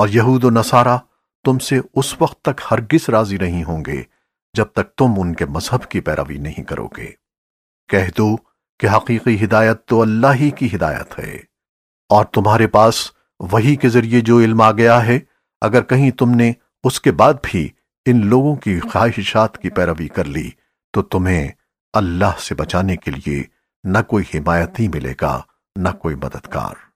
اور یہود و نصارہ تم سے اس وقت تک ہرگز راضی نہیں ہوں گے جب تک تم ان کے مذہب کی پیروی نہیں کرو گے۔ کہہ دو کہ حقیقی ہدایت تو اللہ ہی کی ہدایت ہے۔ اور تمہارے پاس وہی کے ذریعے جو علم آ گیا ہے، اگر کہیں تم نے اس کے بعد بھی ان لوگوں کی خواہشات کی پیروی کر لی، تو تمہیں اللہ سے بچانے کے لیے نہ کوئی حمایتی ملے گا، نہ کوئی مددگار۔